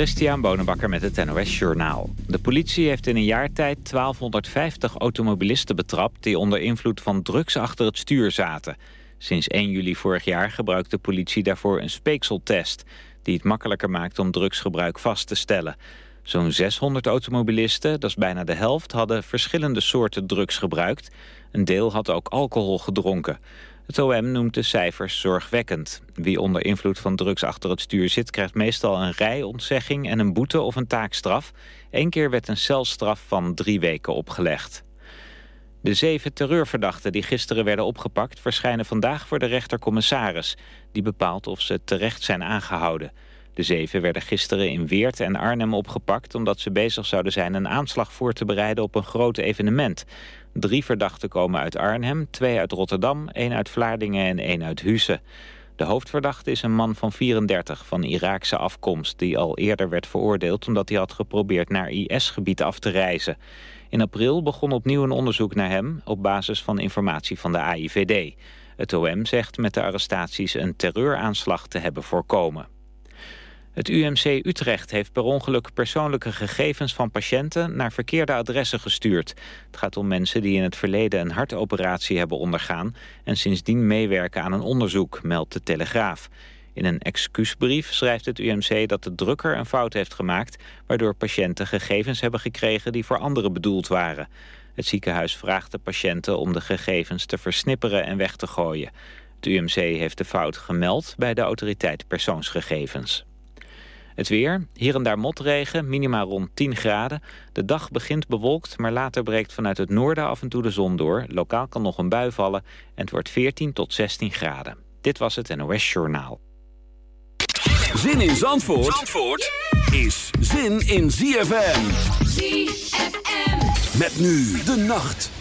Christian Bonenbakker met het NOS Journaal. De politie heeft in een jaar tijd 1250 automobilisten betrapt... die onder invloed van drugs achter het stuur zaten. Sinds 1 juli vorig jaar gebruikt de politie daarvoor een speekseltest... die het makkelijker maakt om drugsgebruik vast te stellen. Zo'n 600 automobilisten, dat is bijna de helft... hadden verschillende soorten drugs gebruikt. Een deel had ook alcohol gedronken... Het OM noemt de cijfers zorgwekkend. Wie onder invloed van drugs achter het stuur zit... krijgt meestal een rijontzegging en een boete of een taakstraf. Eén keer werd een celstraf van drie weken opgelegd. De zeven terreurverdachten die gisteren werden opgepakt... verschijnen vandaag voor de rechtercommissaris. Die bepaalt of ze terecht zijn aangehouden. De zeven werden gisteren in Weert en Arnhem opgepakt... omdat ze bezig zouden zijn een aanslag voor te bereiden op een groot evenement. Drie verdachten komen uit Arnhem, twee uit Rotterdam, één uit Vlaardingen en één uit Husse. De hoofdverdachte is een man van 34 van Iraakse afkomst... die al eerder werd veroordeeld omdat hij had geprobeerd naar IS-gebied af te reizen. In april begon opnieuw een onderzoek naar hem... op basis van informatie van de AIVD. Het OM zegt met de arrestaties een terreuraanslag te hebben voorkomen. Het UMC Utrecht heeft per ongeluk persoonlijke gegevens van patiënten naar verkeerde adressen gestuurd. Het gaat om mensen die in het verleden een hartoperatie hebben ondergaan en sindsdien meewerken aan een onderzoek, meldt de Telegraaf. In een excuusbrief schrijft het UMC dat de drukker een fout heeft gemaakt... waardoor patiënten gegevens hebben gekregen die voor anderen bedoeld waren. Het ziekenhuis vraagt de patiënten om de gegevens te versnipperen en weg te gooien. Het UMC heeft de fout gemeld bij de autoriteit persoonsgegevens. Het weer, hier en daar motregen, minima rond 10 graden. De dag begint bewolkt, maar later breekt vanuit het noorden af en toe de zon door. Lokaal kan nog een bui vallen en het wordt 14 tot 16 graden. Dit was het NOS Journaal. Zin in Zandvoort, Zandvoort is zin in ZFM. ZFM. Met nu de nacht.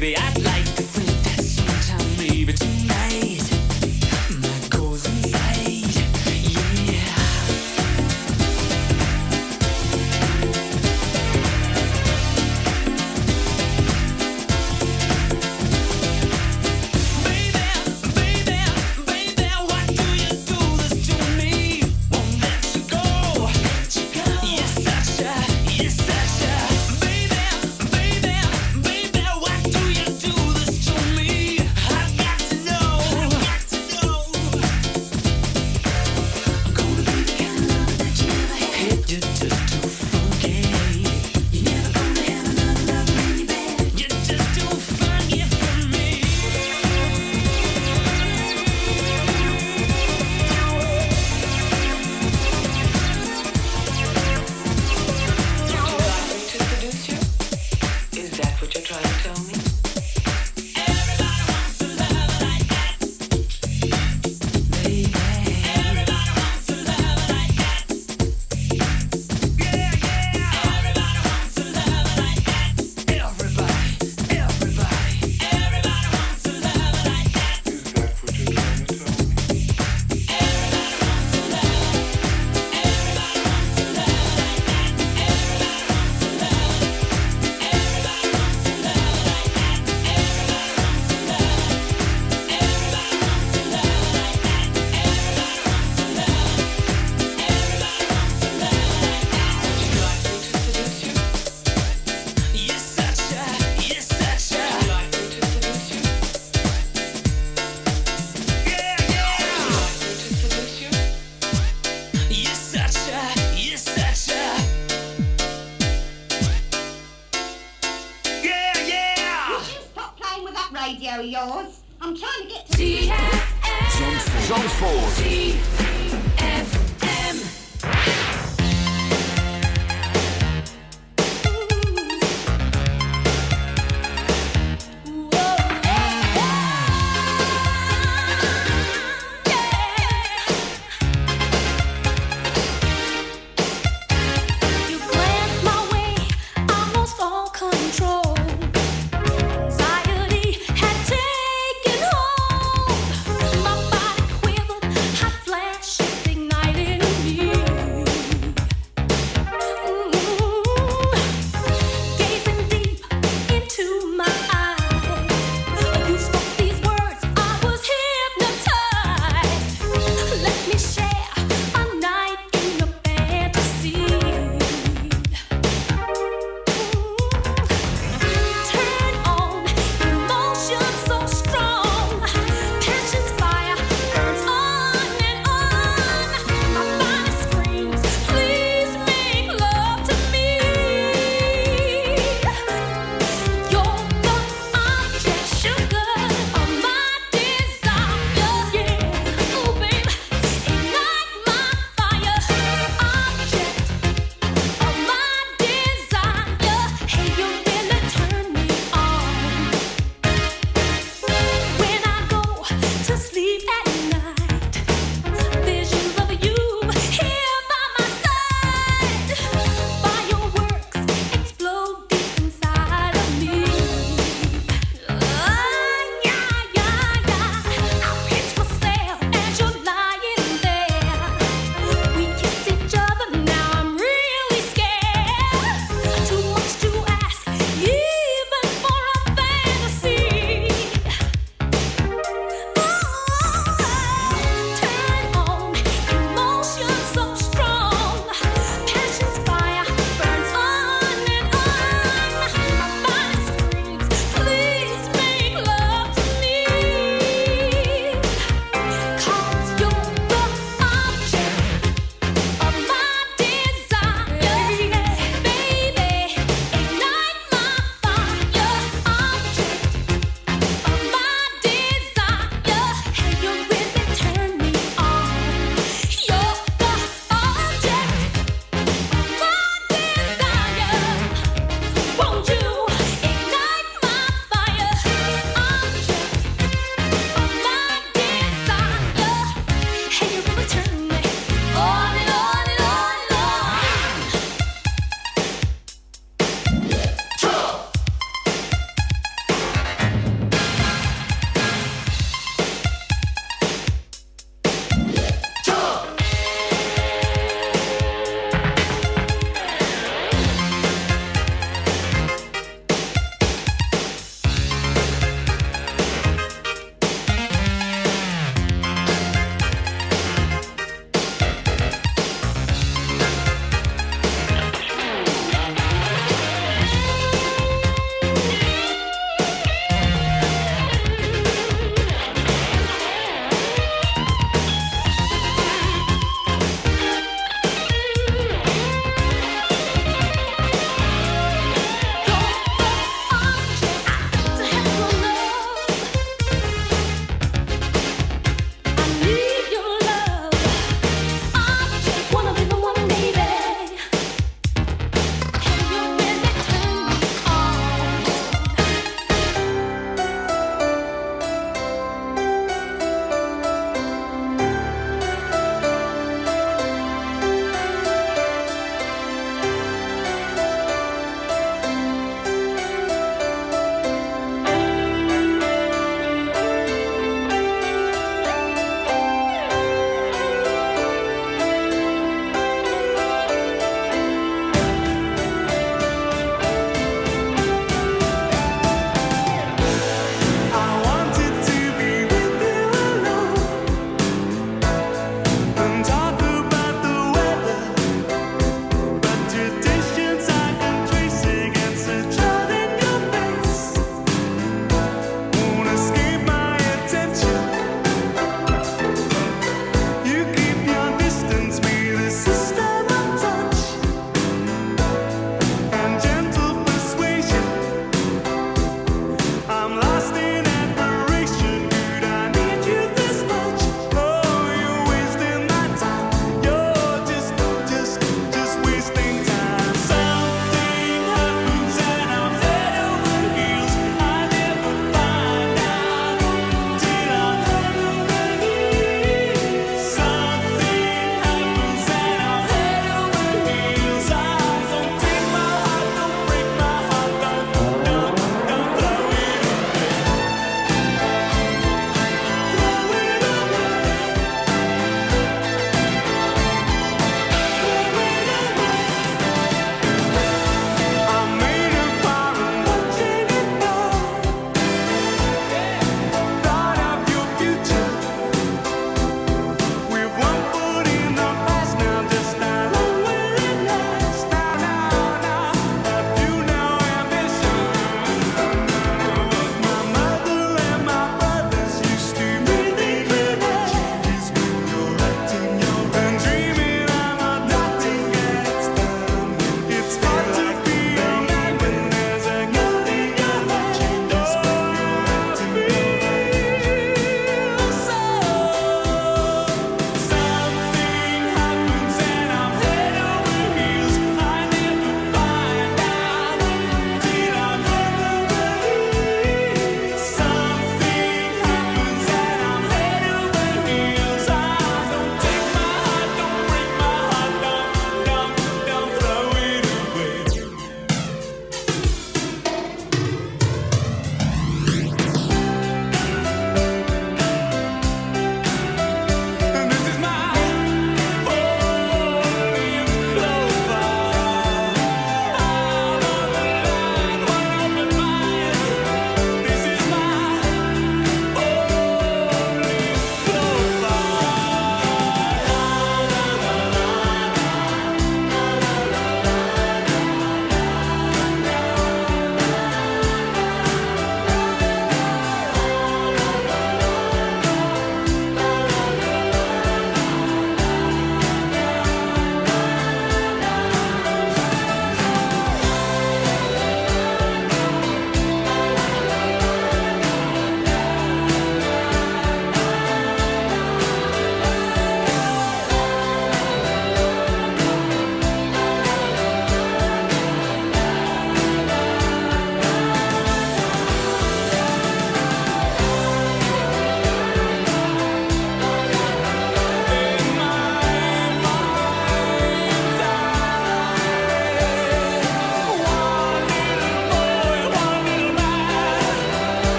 baby, I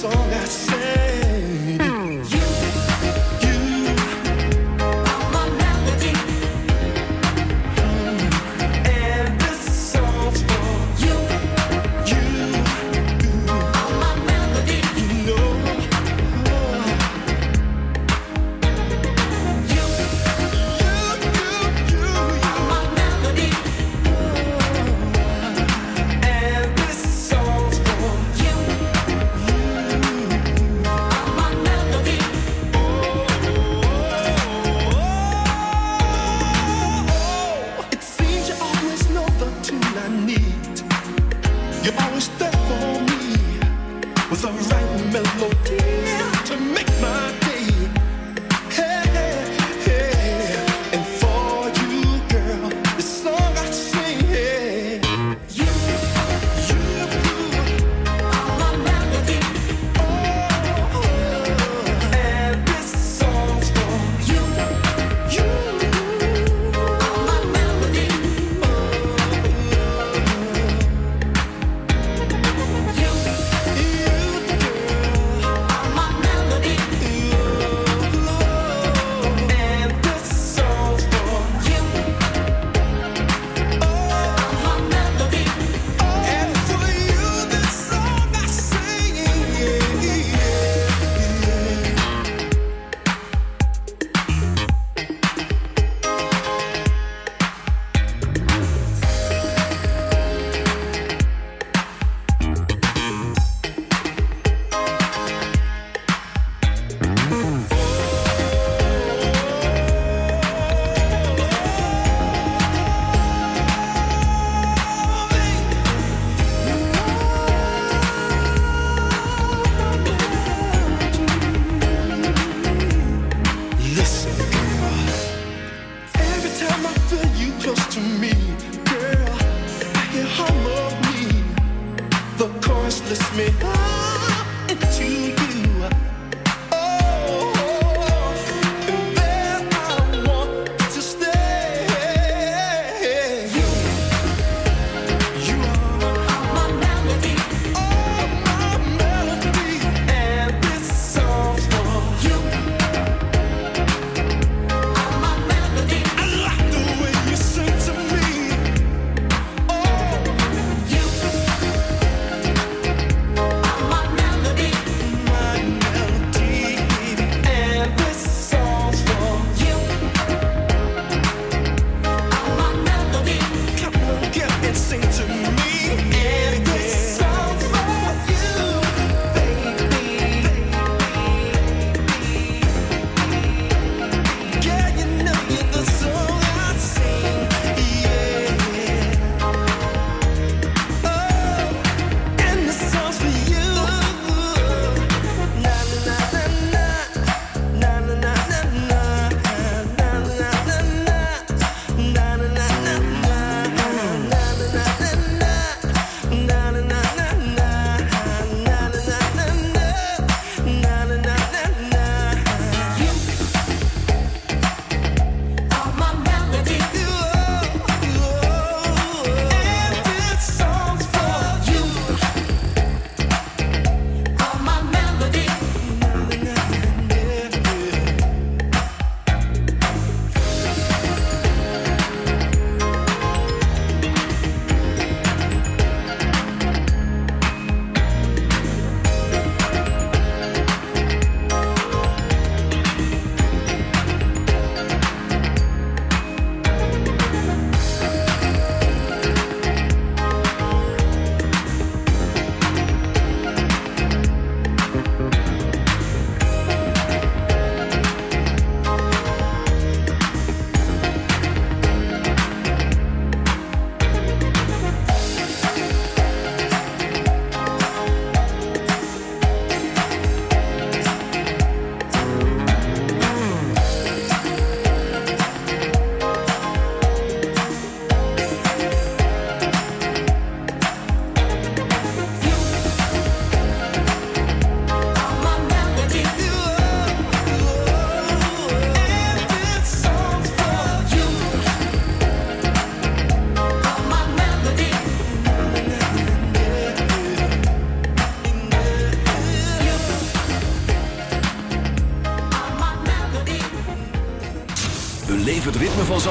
song I sang.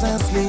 sans sleep.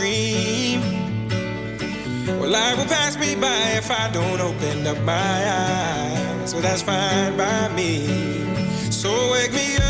dream. Well, life will pass me by if I don't open up my eyes. Well, that's fine by me. So wake me up.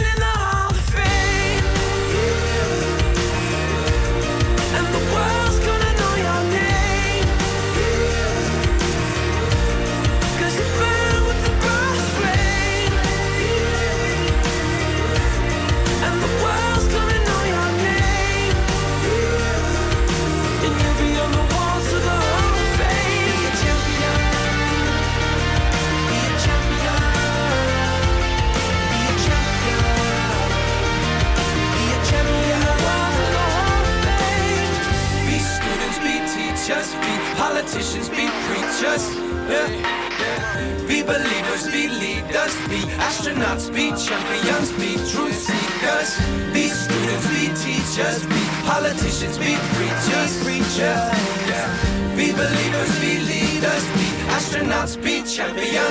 astronauts, be champions.